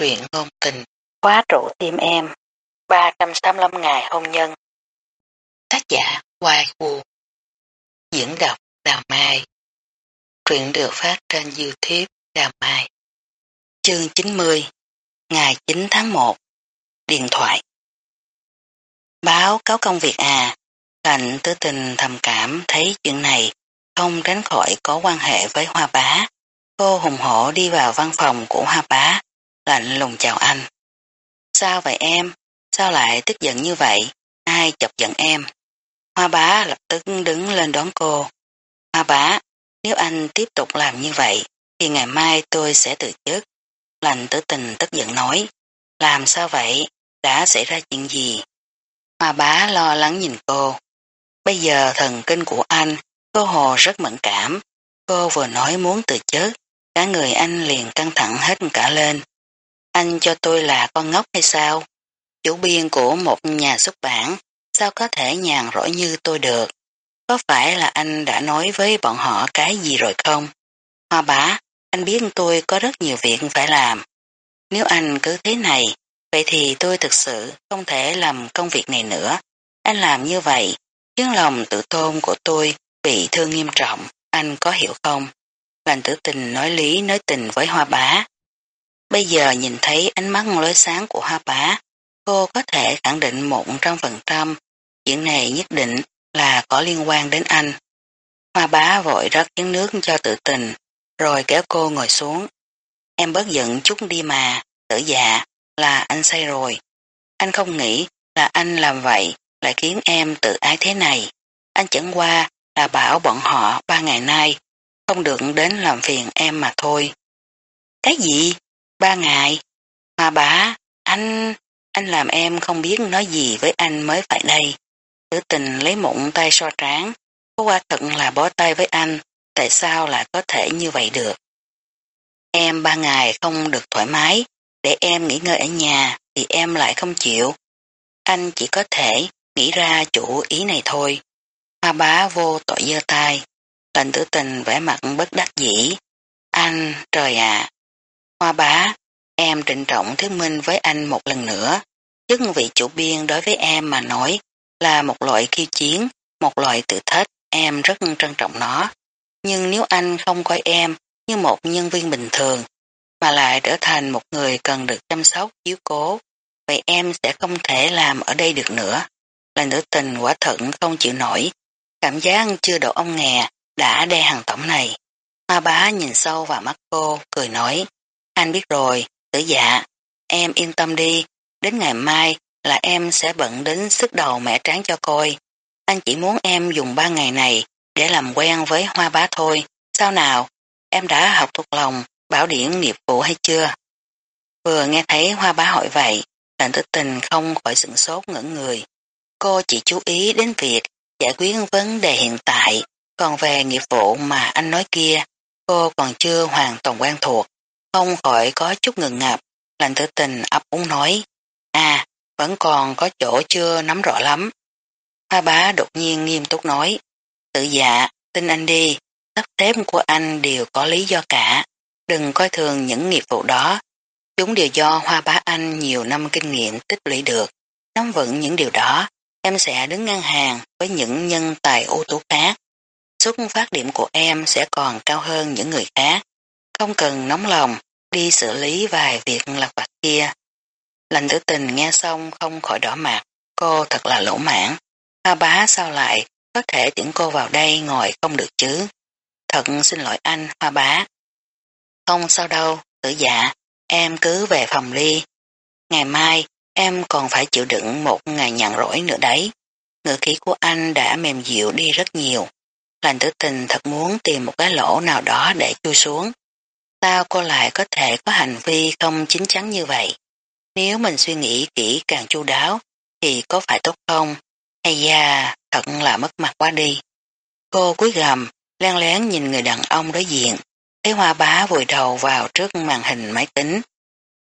truyện ngôn tình, khóa trụ tim em, 385 ngày hôn nhân. Tác giả Hoài Vũ Diễn đọc Đào Mai. Truyện được phát trên Youtube Đào Mai. Chương 90 Ngày 9 tháng 1 Điện thoại. Báo cáo công việc à. Lạnh tư tình thầm cảm thấy chuyện này không tránh khỏi có quan hệ với hoa bá. Cô hùng hổ đi vào văn phòng của hoa bá, lạnh lùng chào anh. Sao vậy em? Sao lại tức giận như vậy? Ai chọc giận em? Hoa bá lập tức đứng lên đón cô. Hoa bá, nếu anh tiếp tục làm như vậy, thì ngày mai tôi sẽ từ chức. Lành tử tình tức giận nói. Làm sao vậy? Đã xảy ra chuyện gì? Hoa bá lo lắng nhìn cô. Bây giờ thần kinh của anh, cô hồ rất mẫn cảm. Cô vừa nói muốn từ chức, cả người anh liền căng thẳng hết cả lên. Anh cho tôi là con ngốc hay sao? Chủ biên của một nhà xuất bản, sao có thể nhàn rỗi như tôi được? Có phải là anh đã nói với bọn họ cái gì rồi không? Hoa bá, anh biết tôi có rất nhiều việc phải làm. Nếu anh cứ thế này, vậy thì tôi thực sự không thể làm công việc này nữa. Anh làm như vậy, khiến lòng tự tôn của tôi bị thương nghiêm trọng, anh có hiểu không? Lành tử tình nói lý nói tình với hoa bá. Bây giờ nhìn thấy ánh mắt lối sáng của hoa bá, cô có thể khẳng định một trăm phần trăm chuyện này nhất định là có liên quan đến anh. Hoa bá vội rót chén nước cho tự tình, rồi kéo cô ngồi xuống. Em bớt giận chút đi mà, tử dạ, là anh say rồi. Anh không nghĩ là anh làm vậy lại khiến em tự ái thế này. Anh chẳng qua là bảo bọn họ ba ngày nay không được đến làm phiền em mà thôi. Cái gì? Ba ngày? Mà bá, anh, anh làm em không biết nói gì với anh mới phải đây. Tử tình lấy mụn tay so tráng, có qua thật là bó tay với anh, tại sao lại có thể như vậy được? Em ba ngày không được thoải mái, để em nghỉ ngơi ở nhà thì em lại không chịu. Anh chỉ có thể nghĩ ra chủ ý này thôi. Hoa bá vô tội dơ tay. Lệnh tử tình vẻ mặt bất đắc dĩ. Anh, trời ạ. Hoa bá, em trịnh trọng thuyết minh với anh một lần nữa. Chức vị chủ biên đối với em mà nói là một loại khiêu chiến, một loại tự thách, em rất trân trọng nó. Nhưng nếu anh không coi em như một nhân viên bình thường, mà lại trở thành một người cần được chăm sóc, chiếu cố, vậy em sẽ không thể làm ở đây được nữa. Là nữ tình quả thận không chịu nổi, cảm giác chưa đậu ông nghè đã đe hàng tổng này. ma bá nhìn sâu vào mắt cô, cười nói, anh biết rồi, tử dạ, em yên tâm đi, đến ngày mai là em sẽ bận đến sức đầu mẹ tráng cho coi. Anh chỉ muốn em dùng ba ngày này để làm quen với hoa bá thôi. Sao nào, em đã học thuộc lòng bảo điển nghiệp vụ hay chưa? Vừa nghe thấy hoa bá hỏi vậy, lệnh tử tình không khỏi sửng sốt ngẩn người. Cô chỉ chú ý đến việc giải quyết vấn đề hiện tại, còn về nghiệp vụ mà anh nói kia, cô còn chưa hoàn toàn quen thuộc, không khỏi có chút ngừng ngập, lành tử tình ấp úng nói, à, vẫn còn có chỗ chưa nắm rõ lắm. Hoa bá đột nhiên nghiêm túc nói, tự dạ, tin anh đi, sắp xếp của anh đều có lý do cả, đừng coi thường những nghiệp vụ đó, chúng đều do hoa bá anh nhiều năm kinh nghiệm tích lũy được, nắm vững những điều đó, em sẽ đứng ngang hàng với những nhân tài ưu tú khác. Xuất phát điểm của em sẽ còn cao hơn những người khác, không cần nóng lòng đi xử lý vài việc lặt vặt kia. Lành tử tình nghe xong không khỏi đỏ mặt, cô thật là lỗ mãn. Hoa bá sao lại có thể tiễn cô vào đây ngồi không được chứ? Thật xin lỗi anh, hoa bá. Không sao đâu, tử dạ, em cứ về phòng đi. Ngày mai, em còn phải chịu đựng một ngày nhàn rỗi nữa đấy. Ngữ khí của anh đã mềm dịu đi rất nhiều. Lành tử tình thật muốn tìm một cái lỗ nào đó để chui xuống. Sao cô lại có thể có hành vi không chính chắn như vậy? Nếu mình suy nghĩ kỹ càng chu đáo, thì có phải tốt không? Hay da, thật là mất mặt quá đi. Cô cúi gầm, len lén nhìn người đàn ông đối diện, thấy hoa bá vùi đầu vào trước màn hình máy tính.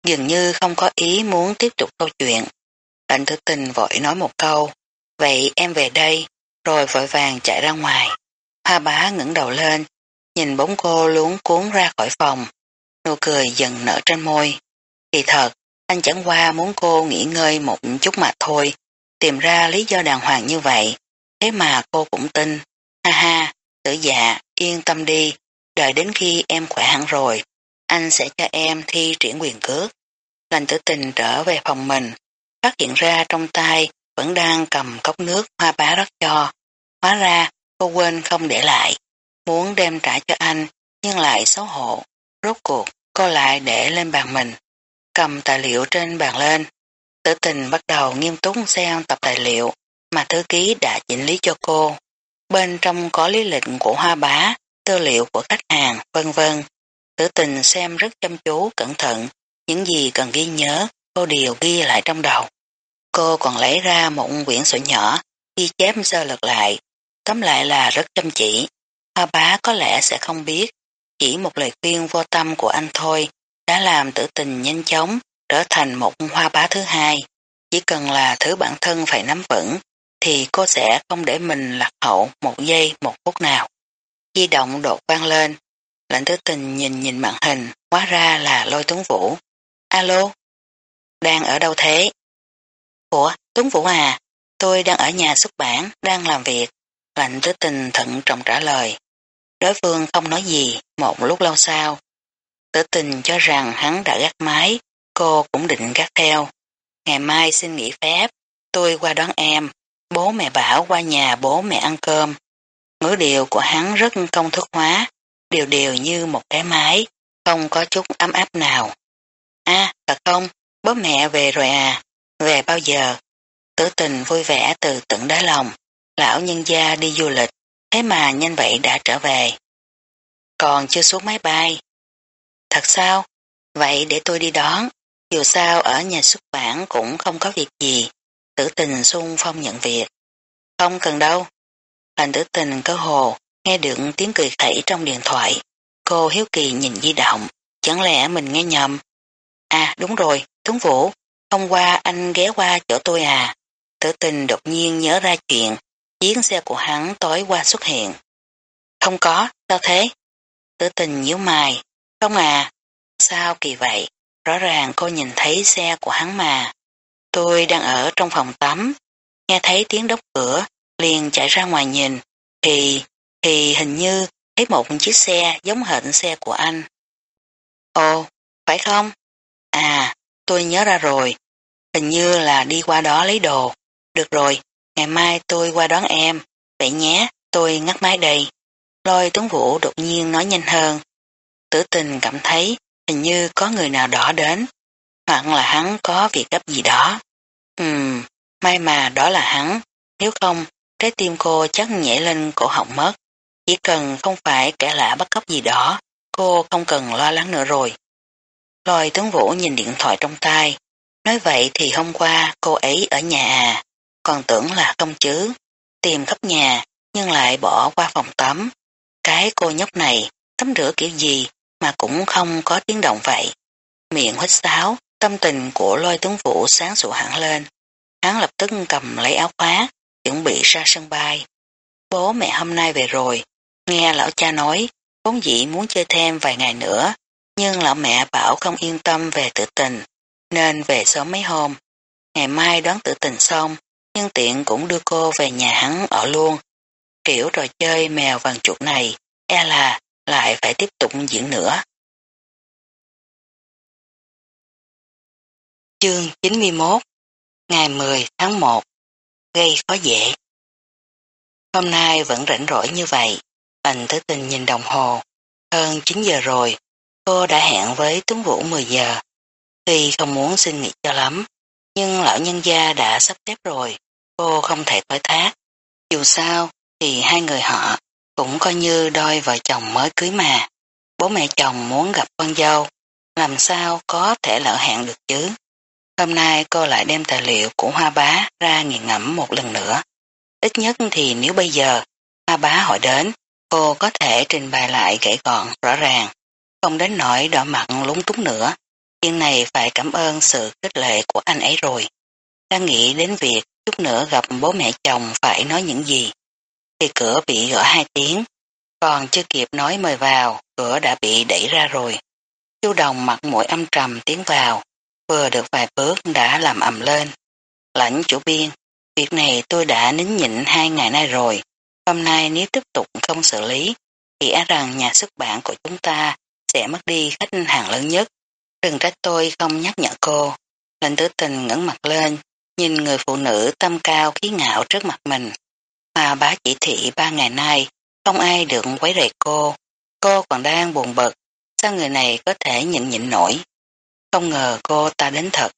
Dường như không có ý muốn tiếp tục câu chuyện. Lệnh tử tình vội nói một câu, vậy em về đây, rồi vội vàng chạy ra ngoài. Hoa bá ngẩng đầu lên, nhìn bóng cô luống cuốn ra khỏi phòng, nụ cười dần nở trên môi. Kỳ thật, anh chẳng qua muốn cô nghỉ ngơi một chút mà thôi, tìm ra lý do đàng hoàng như vậy, thế mà cô cũng tin. Ha ha, tử dạ, yên tâm đi, đợi đến khi em khỏe hẳn rồi, anh sẽ cho em thi triển quyền cước. Lành tử tình trở về phòng mình, phát hiện ra trong tay vẫn đang cầm cốc nước hoa bá rất cho. Hóa ra, cô quên không để lại, muốn đem trả cho anh, nhưng lại xấu hổ. Rốt cuộc, cô lại để lên bàn mình, cầm tài liệu trên bàn lên. Tử tình bắt đầu nghiêm túc xem tập tài liệu mà thư ký đã chỉnh lý cho cô. Bên trong có lý lịch của hoa bá, tư liệu của khách hàng, vân vân. Tử tình xem rất chăm chú, cẩn thận, những gì cần ghi nhớ, cô đều ghi lại trong đầu. Cô còn lấy ra một quyển sổ nhỏ, ghi chép sơ lật lại, tóm lại là rất chăm chỉ. Hoa bá có lẽ sẽ không biết, chỉ một lời khuyên vô tâm của anh thôi, đã làm tử tình nhanh chóng trở thành một hoa bá thứ hai. Chỉ cần là thứ bản thân phải nắm vững, thì cô sẽ không để mình lạc hậu một giây một phút nào. Di động đột vang lên, lạnh tử tình nhìn nhìn màn hình, hóa ra là lôi tuấn vũ. Alo? Đang ở đâu thế? Ủa, Tuấn Vũ à, tôi đang ở nhà xuất bản, đang làm việc. Lạnh tử tình thận trọng trả lời. Đối phương không nói gì, một lúc lâu sau. Tử tình cho rằng hắn đã gắt máy, cô cũng định gắt theo. Ngày mai xin nghỉ phép, tôi qua đón em, bố mẹ bảo qua nhà bố mẹ ăn cơm. Ngữ điệu của hắn rất công thức hóa, đều đều như một cái máy, không có chút ấm áp nào. À, thật không, bố mẹ về rồi à, về bao giờ? Tử tình vui vẻ từ tận đá lòng, lão nhân gia đi du lịch, thế mà nhanh vậy đã trở về. Còn chưa xuống máy bay. Thật sao? Vậy để tôi đi đón, dù sao ở nhà xuất bản cũng không có việc gì. Tử tình xung phong nhận việc. Không cần đâu. Hành tử tình cơ hồ, nghe được tiếng cười khẩy trong điện thoại. Cô hiếu kỳ nhìn di động, chẳng lẽ mình nghe nhầm. À đúng rồi, Tuấn Vũ, hôm qua anh ghé qua chỗ tôi à. Tử tình đột nhiên nhớ ra chuyện, chiếc xe của hắn tối qua xuất hiện. Không có, sao thế? Tử tình nhíu mày, không à, sao kỳ vậy? Rõ ràng cô nhìn thấy xe của hắn mà. Tôi đang ở trong phòng tắm, nghe thấy tiếng đóng cửa, liền chạy ra ngoài nhìn, thì, thì hình như thấy một chiếc xe giống hệt xe của anh. Ồ, phải không? À, tôi nhớ ra rồi, hình như là đi qua đó lấy đồ. Được rồi, ngày mai tôi qua đón em, vậy nhé, tôi ngắt máy đây. Lôi Tuấn Vũ đột nhiên nói nhanh hơn. Tử tình cảm thấy hình như có người nào đó đến, hoặc là hắn có việc gấp gì đó. Ừm, may mà đó là hắn, nếu không, trái tim cô chắc nhảy lên cổ họng mất. Chỉ cần không phải kẻ lạ bắt cóc gì đó, cô không cần lo lắng nữa rồi. Lôi Tuấn vũ nhìn điện thoại trong tay, nói vậy thì hôm qua cô ấy ở nhà à, còn tưởng là không chứ, tìm khắp nhà nhưng lại bỏ qua phòng tắm. Cái cô nhóc này tắm rửa kiểu gì mà cũng không có tiếng động vậy. Miệng hít sáo, tâm tình của lôi tướng vũ sáng sủa hẳn lên. Hắn lập tức cầm lấy áo khóa, chuẩn bị ra sân bay. Bố mẹ hôm nay về rồi, nghe lão cha nói, vốn dĩ muốn chơi thêm vài ngày nữa, nhưng lão mẹ bảo không yên tâm về tự tình, nên về sớm mấy hôm. Ngày mai đón tự tình xong, nhân tiện cũng đưa cô về nhà hắn ở luôn. Kiểu trò chơi mèo vàng chuột này, e là lại phải tiếp tục diễn nữa. Chương 91 Ngày 10 tháng 1 Gây khó dễ Hôm nay vẫn rảnh rỗi như vậy, Bành Thứ Tình nhìn đồng hồ, hơn 9 giờ rồi, cô đã hẹn với Tuấn Vũ 10 giờ. Tuy không muốn xin nghỉ cho lắm, nhưng lão nhân gia đã sắp xếp rồi, cô không thể thoái thác. Dù sao, thì hai người họ cũng coi như đôi vợ chồng mới cưới mà. Bố mẹ chồng muốn gặp con dâu, làm sao có thể lỡ hẹn được chứ. Hôm nay cô lại đem tài liệu của Hoa Bá ra nghiền ngẫm một lần nữa. Ít nhất thì nếu bây giờ Hoa Bá hỏi đến, cô có thể trình bày lại gãy gọn, rõ ràng, không đến nỗi đỏ mặt lúng túng nữa. Chuyện này phải cảm ơn sự khích lệ của anh ấy rồi. Đang nghĩ đến việc chút nữa gặp bố mẹ chồng phải nói những gì. Thì cửa bị gõ hai tiếng, còn chưa kịp nói mời vào, cửa đã bị đẩy ra rồi. Chú đồng mặt mũi âm trầm tiến vào, vừa được vài bước đã làm ầm lên. Lãnh chủ biên, việc này tôi đã nín nhịn hai ngày nay rồi. Hôm nay nếu tiếp tục không xử lý, thì á rằng nhà xuất bản của chúng ta sẽ mất đi khách hàng lớn nhất. Đừng trách tôi không nhắc nhở cô. Lệnh tử tình ngẩng mặt lên, nhìn người phụ nữ tâm cao khí ngạo trước mặt mình. Mà bá chỉ thị ba ngày nay, không ai được quấy rầy cô. Cô còn đang buồn bực, sao người này có thể nhịn nhịn nổi. Không ngờ cô ta đến thật.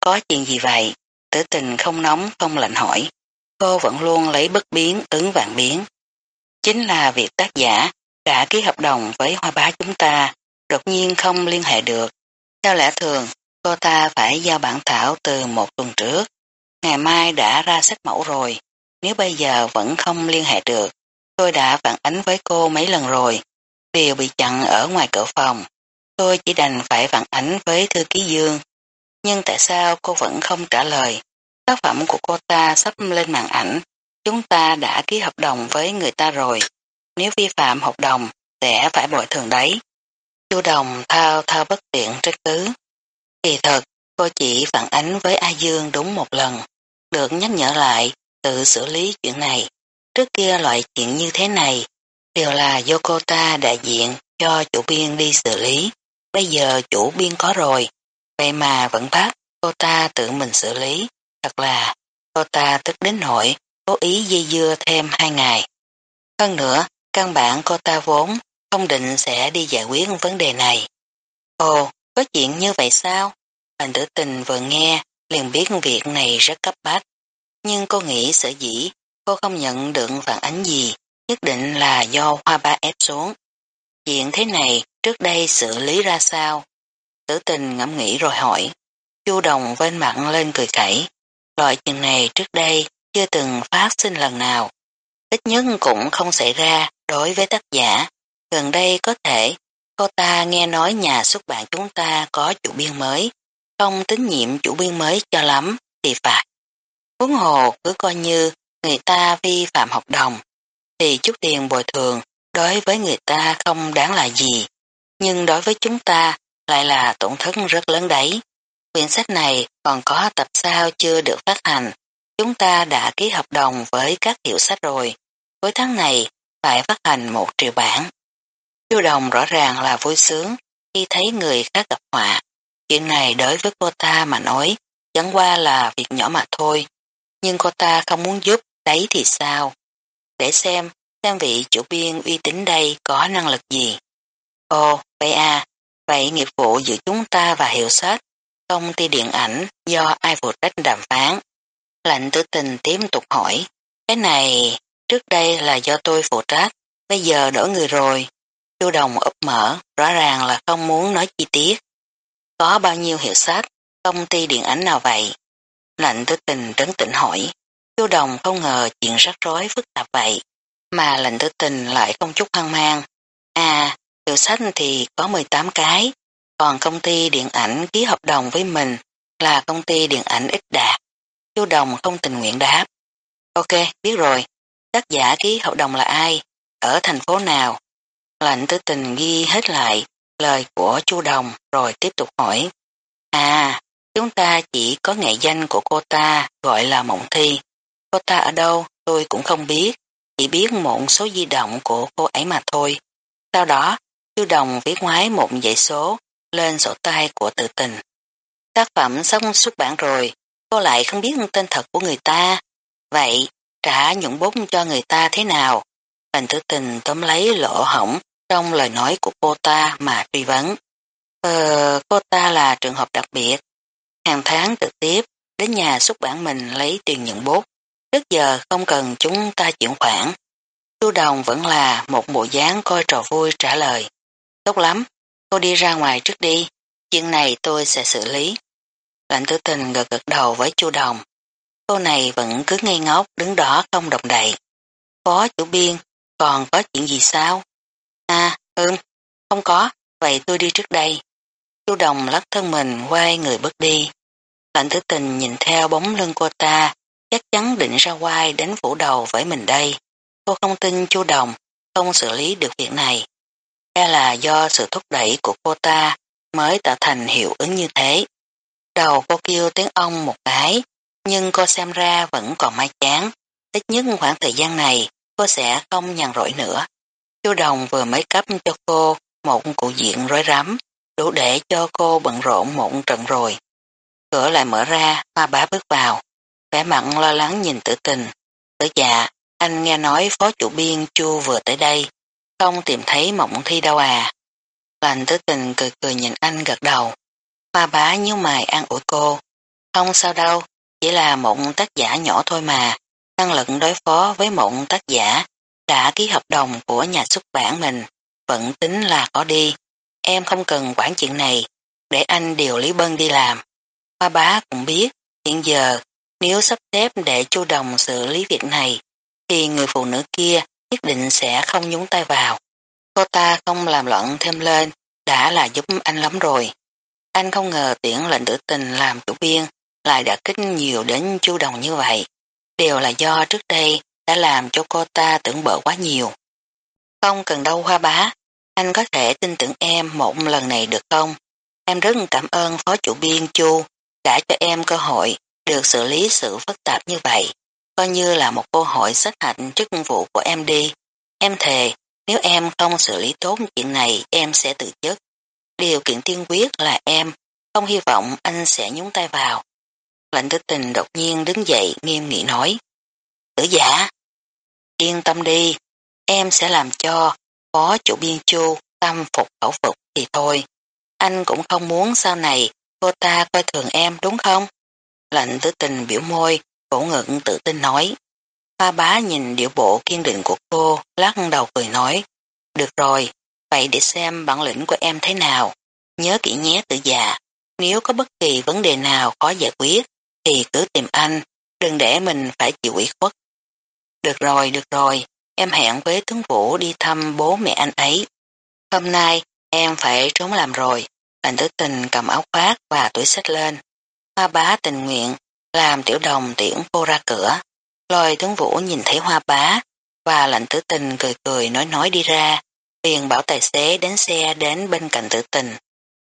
Có chuyện gì vậy? Tử tình không nóng không lạnh hỏi. Cô vẫn luôn lấy bất biến ứng vạn biến. Chính là việc tác giả đã ký hợp đồng với hoa bá chúng ta, đột nhiên không liên hệ được. Theo lẽ thường, cô ta phải giao bản thảo từ một tuần trước. Ngày mai đã ra sách mẫu rồi, nếu bây giờ vẫn không liên hệ được, tôi đã phản ánh với cô mấy lần rồi. Đều bị chặn ở ngoài cửa phòng. Tôi chỉ đành phải phản ánh với thư ký Dương. Nhưng tại sao cô vẫn không trả lời? Tác phẩm của cô ta sắp lên màn ảnh. Chúng ta đã ký hợp đồng với người ta rồi. Nếu vi phạm hợp đồng, sẽ phải bồi thường đấy. Chu Đồng thao thao bất tiện trách cứ. Kỳ thật, cô chỉ phản ánh với A Dương đúng một lần. Được nhắc nhở lại, tự xử lý chuyện này. Trước kia loại chuyện như thế này, đều là do cô ta đại diện cho chủ biên đi xử lý. Bây giờ chủ biên có rồi, vậy mà vẫn bắt cô ta tự mình xử lý. Thật là, cô ta tức đến nỗi cố ý dây dưa thêm hai ngày. Hơn nữa, căn bản cô ta vốn không định sẽ đi giải quyết vấn đề này. Ồ, có chuyện như vậy sao? Hành tử tình vừa nghe, liền biết việc này rất cấp bách. Nhưng cô nghĩ sở dĩ cô không nhận được phản ánh gì, nhất định là do hoa ba ép xuống. Chuyện thế này trước đây xử lý ra sao? Tử tình ngẫm nghĩ rồi hỏi. Chu đồng bên mặn lên cười khẩy. Loại chuyện này trước đây chưa từng phát sinh lần nào. Ít nhất cũng không xảy ra đối với tác giả. Gần đây có thể cô ta nghe nói nhà xuất bản chúng ta có chủ biên mới, không tín nhiệm chủ biên mới cho lắm thì phải. Huấn hồ cứ coi như người ta vi phạm hợp đồng, thì chút tiền bồi thường đối với người ta không đáng là gì, nhưng đối với chúng ta lại là tổn thất rất lớn đấy. Quyển sách này còn có tập sao chưa được phát hành, chúng ta đã ký hợp đồng với các hiệu sách rồi, cuối tháng này phải phát hành một triệu bản. Tiêu Đồng rõ ràng là vui sướng khi thấy người khác gặp họa. Chuyện này đối với cô ta mà nói, chẳng qua là việc nhỏ mà thôi. Nhưng cô ta không muốn giúp, đấy thì sao? Để xem, xem vị chủ biên uy tín đây có năng lực gì. Ồ, vậy à, vậy nghiệp vụ giữa chúng ta và hiệu sách, công ty điện ảnh do ai phụ trách đàm phán. Lạnh tử tình tiếp tục hỏi, cái này trước đây là do tôi phụ trách, bây giờ đổi người rồi. Chu Đồng úp mở, rõ ràng là không muốn nói chi tiết. Có bao nhiêu hiệu sách, công ty điện ảnh nào vậy? Lạnh tư tình trấn tĩnh hỏi. Chu Đồng không ngờ chuyện rắc rối phức tạp vậy, mà lạnh tư tình lại không chút hoang mang. À, hiệu sách thì có 18 cái, còn công ty điện ảnh ký hợp đồng với mình là công ty điện ảnh ít đạt. Chu Đồng không tình nguyện đáp. Ok, biết rồi. Tác giả ký hợp đồng là ai? Ở thành phố nào? Lạnh tư tình ghi hết lại lời của Chu Đồng rồi tiếp tục hỏi. À, chúng ta chỉ có nghệ danh của cô ta gọi là Mộng Thi. Cô ta ở đâu tôi cũng không biết, chỉ biết một số di động của cô ấy mà thôi. Sau đó, Chu Đồng viết ngoái một dãy số lên sổ tay của tự tình. Tác phẩm xong xuất bản rồi, cô lại không biết tên thật của người ta. Vậy, trả nhuận bút cho người ta thế nào? lạnh tử tình tóm lấy lỗ hỏng trong lời nói của cô ta mà truy vấn. Ờ, cô ta là trường hợp đặc biệt. Hàng tháng trực tiếp đến nhà xuất bản mình lấy tiền nhận bút. Trước giờ không cần chúng ta chuyển khoản. Chu Đồng vẫn là một bộ dáng coi trò vui trả lời. Tốt lắm, cô đi ra ngoài trước đi. Chuyện này tôi sẽ xử lý. Lạnh tử tình gật gật đầu với Chu Đồng. Cô này vẫn cứ ngây ngốc đứng đó không động đậy. Phó chủ biên, còn có chuyện gì sao? À, ừm, không có, vậy tôi đi trước đây. Chu Đồng lắc thân mình quay người bước đi. Lạnh tử tình nhìn theo bóng lưng cô ta, chắc chắn định ra quay đến phủ đầu với mình đây. Cô không tin Chu Đồng không xử lý được việc này. Hay là do sự thúc đẩy của cô ta mới tạo thành hiệu ứng như thế. Đầu cô kêu tiếng ông một cái, nhưng cô xem ra vẫn còn mai chán. Ít nhất khoảng thời gian này, cô sẽ không nhàn rỗi nữa. Chú Đồng vừa mới cấp cho cô một cụ diện rối rắm, đủ để cho cô bận rộn một trận rồi. Cửa lại mở ra, hoa bá bước vào, vẻ mặn lo lắng nhìn tử tình. Tử dạ, anh nghe nói phó chủ biên chu vừa tới đây, không tìm thấy mộng thi đâu à. Lành tử tình cười cười nhìn anh gật đầu. Hoa bá nhíu mày an ủi cô. Không sao đâu, chỉ là mộng tác giả nhỏ thôi mà. Năng lực đối phó với mộng tác giả đã ký hợp đồng của nhà xuất bản mình, vẫn tính là có đi. Em không cần quản chuyện này, để anh điều Lý Bân đi làm. Hoa bá cũng biết, hiện giờ nếu sắp xếp để chu đồng xử lý việc này, thì người phụ nữ kia nhất định sẽ không nhúng tay vào. Cô ta không làm loạn thêm lên, đã là giúp anh lắm rồi. Anh không ngờ tuyển lệnh tử tình làm chủ biên lại đã kích nhiều đến chu đồng như vậy. Đều là do trước đây đã làm cho cô ta tưởng bỡ quá nhiều. Không cần đâu hoa bá, anh có thể tin tưởng em một lần này được không? Em rất cảm ơn phó chủ biên chu đã cho em cơ hội được xử lý sự phức tạp như vậy. Coi như là một cơ hội sách hạnh chức vụ của em đi. Em thề, nếu em không xử lý tốt chuyện này em sẽ tự chức. Điều kiện tiên quyết là em không hy vọng anh sẽ nhúng tay vào. Lạnh tư tình đột nhiên đứng dậy nghiêm nghị nói. Tử giả, yên tâm đi, em sẽ làm cho phó chủ biên chu tâm phục khẩu phục thì thôi. Anh cũng không muốn sau này cô ta coi thường em đúng không? Lạnh tử tình biểu môi, cổ ngực tự tin nói. Ba bá nhìn điệu bộ kiên định của cô, lắc đầu cười nói. Được rồi, vậy để xem bản lĩnh của em thế nào. Nhớ kỹ nhé tự già, nếu có bất kỳ vấn đề nào khó giải quyết, thì cứ tìm anh, đừng để mình phải chịu ủy khuất. Được rồi, được rồi, em hẹn với tướng vũ đi thăm bố mẹ anh ấy. Hôm nay, em phải trốn làm rồi. Lành tử tình cầm áo khoác và túi sách lên. Hoa bá tình nguyện, làm tiểu đồng tiễn cô ra cửa. Lôi tướng vũ nhìn thấy hoa bá, và lạnh tử tình cười cười nói nói đi ra, liền bảo tài xế đến xe đến bên cạnh tử tình.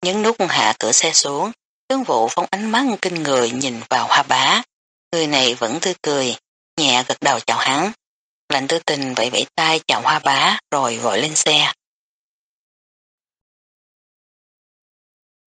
Nhấn nút hạ cửa xe xuống, tướng vụ phóng ánh mắt kinh người nhìn vào hoa bá. Người này vẫn tươi cười, nhẹ gật đầu chào hắn. Lạnh tư tình vẫy vẫy tay chào hoa bá, rồi vội lên xe.